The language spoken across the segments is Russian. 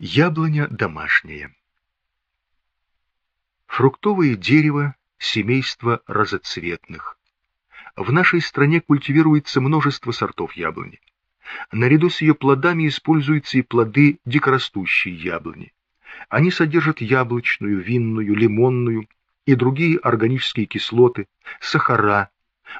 Яблоня домашняя. Фруктовое дерево семейства разоцветных. В нашей стране культивируется множество сортов яблони. Наряду с ее плодами используются и плоды дикорастущей яблони. Они содержат яблочную, винную, лимонную и другие органические кислоты, сахара,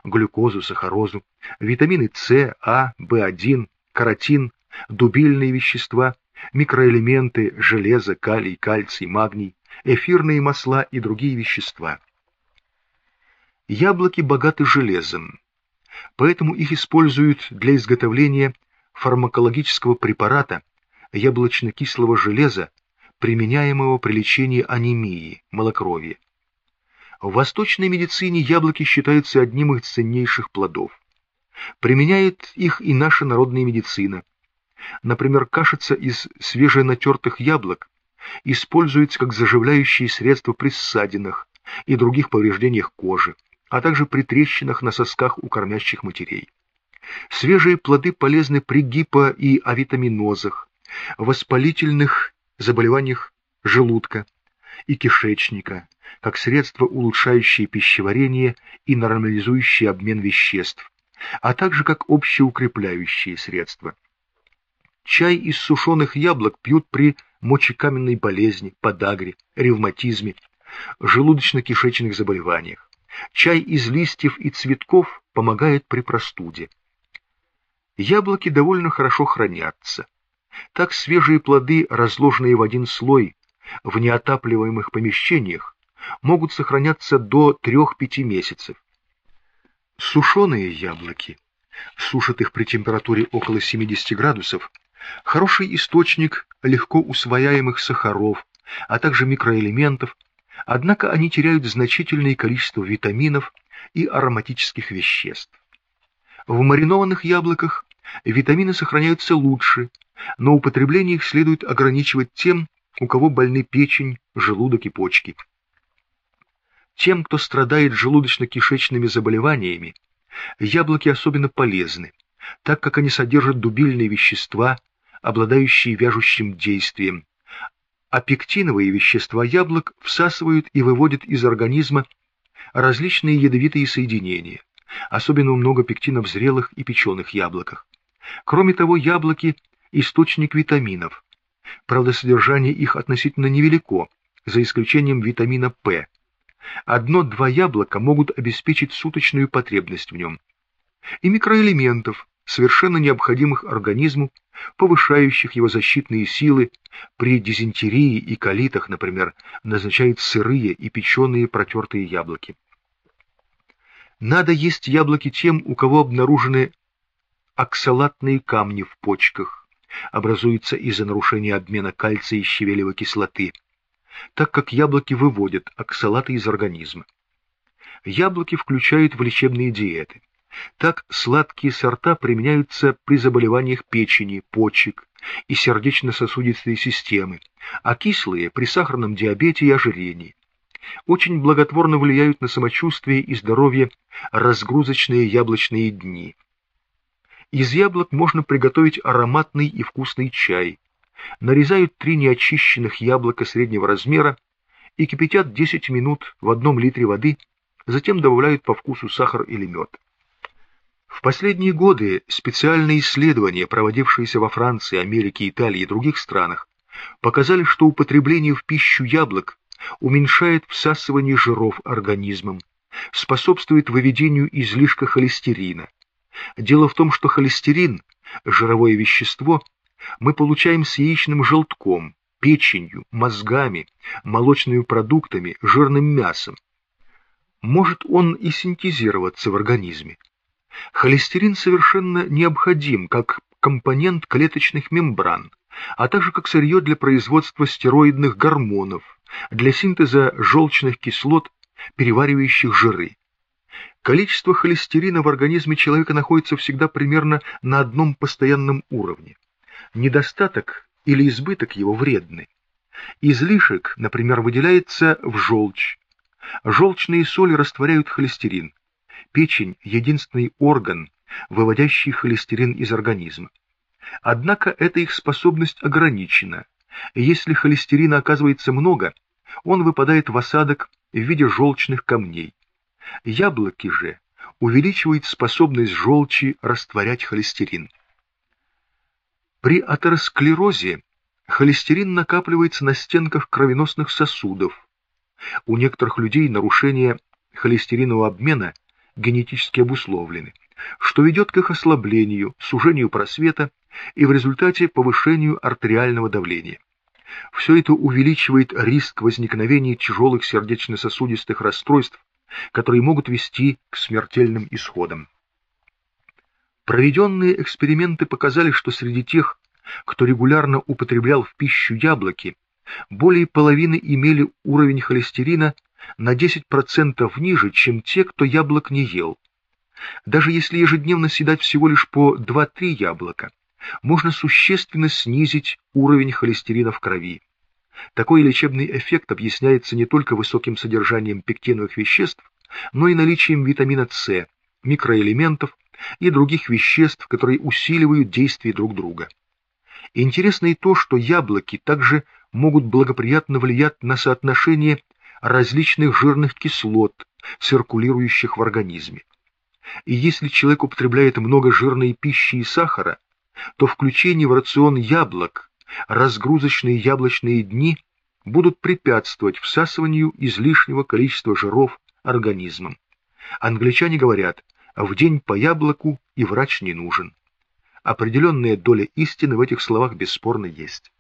глюкозу, сахарозу, витамины С, А, В1, каротин, дубильные вещества, микроэлементы, железо, калий, кальций, магний, эфирные масла и другие вещества. Яблоки богаты железом, поэтому их используют для изготовления фармакологического препарата яблочно-кислого железа, применяемого при лечении анемии, малокровия. В восточной медицине яблоки считаются одним из ценнейших плодов. Применяет их и наша народная медицина. Например, кашица из свеженатертых яблок используется как заживляющее средство при ссадинах и других повреждениях кожи, а также при трещинах на сосках у кормящих матерей. Свежие плоды полезны при гипо- и авитаминозах, воспалительных заболеваниях желудка и кишечника, как средство, улучшающее пищеварение и нормализующее обмен веществ, а также как общеукрепляющие средства. Чай из сушеных яблок пьют при мочекаменной болезни, подагре, ревматизме, желудочно-кишечных заболеваниях. Чай из листьев и цветков помогает при простуде. Яблоки довольно хорошо хранятся. Так свежие плоды, разложенные в один слой в неотапливаемых помещениях, могут сохраняться до 3-5 месяцев. Сушеные яблоки, сушат их при температуре около 70 градусов, хороший источник легко усвояемых сахаров, а также микроэлементов, однако они теряют значительное количество витаминов и ароматических веществ. В маринованных яблоках витамины сохраняются лучше, но употребление их следует ограничивать тем, у кого больны печень, желудок и почки. Тем, кто страдает желудочно-кишечными заболеваниями, яблоки особенно полезны, так как они содержат дубильные вещества, обладающие вяжущим действием, а пектиновые вещества яблок всасывают и выводят из организма различные ядовитые соединения, особенно много пектина в зрелых и печеных яблоках. Кроме того, яблоки – источник витаминов. Правда, содержание их относительно невелико, за исключением витамина П. Одно-два яблока могут обеспечить суточную потребность в нем. И микроэлементов, совершенно необходимых организму, повышающих его защитные силы, при дизентерии и колитах, например, назначают сырые и печеные протертые яблоки. Надо есть яблоки тем, у кого обнаружены оксалатные камни в почках, образуются из-за нарушения обмена кальция и щавелевой кислоты, так как яблоки выводят оксалаты из организма. Яблоки включают в лечебные диеты. Так сладкие сорта применяются при заболеваниях печени, почек и сердечно-сосудистой системы, а кислые – при сахарном диабете и ожирении. Очень благотворно влияют на самочувствие и здоровье разгрузочные яблочные дни. Из яблок можно приготовить ароматный и вкусный чай. Нарезают три неочищенных яблока среднего размера и кипятят 10 минут в одном литре воды, затем добавляют по вкусу сахар или мед. В последние годы специальные исследования, проводившиеся во Франции, Америке, Италии и других странах, показали, что употребление в пищу яблок уменьшает всасывание жиров организмом, способствует выведению излишка холестерина. Дело в том, что холестерин, жировое вещество, мы получаем с яичным желтком, печенью, мозгами, молочными продуктами, жирным мясом. Может он и синтезироваться в организме. Холестерин совершенно необходим как компонент клеточных мембран, а также как сырье для производства стероидных гормонов, для синтеза желчных кислот, переваривающих жиры. Количество холестерина в организме человека находится всегда примерно на одном постоянном уровне. Недостаток или избыток его вредны. Излишек, например, выделяется в желчь. Желчные соли растворяют холестерин, Печень – единственный орган, выводящий холестерин из организма. Однако эта их способность ограничена, Если холестерина оказывается много, он выпадает в осадок в виде желчных камней. Яблоки же увеличивают способность желчи растворять холестерин. При атеросклерозе холестерин накапливается на стенках кровеносных сосудов. У некоторых людей нарушение холестеринового обмена генетически обусловлены, что ведет к их ослаблению, сужению просвета и в результате повышению артериального давления. Все это увеличивает риск возникновения тяжелых сердечно-сосудистых расстройств, которые могут вести к смертельным исходам. Проведенные эксперименты показали, что среди тех, кто регулярно употреблял в пищу яблоки, более половины имели уровень холестерина на 10% ниже, чем те, кто яблок не ел. Даже если ежедневно съедать всего лишь по 2-3 яблока, можно существенно снизить уровень холестерина в крови. Такой лечебный эффект объясняется не только высоким содержанием пектиновых веществ, но и наличием витамина С, микроэлементов и других веществ, которые усиливают действие друг друга. Интересно и то, что яблоки также могут благоприятно влиять на соотношение различных жирных кислот, циркулирующих в организме. И если человек употребляет много жирной пищи и сахара, то включение в рацион яблок, разгрузочные яблочные дни будут препятствовать всасыванию излишнего количества жиров организмом. Англичане говорят, в день по яблоку и врач не нужен. Определенная доля истины в этих словах бесспорно есть.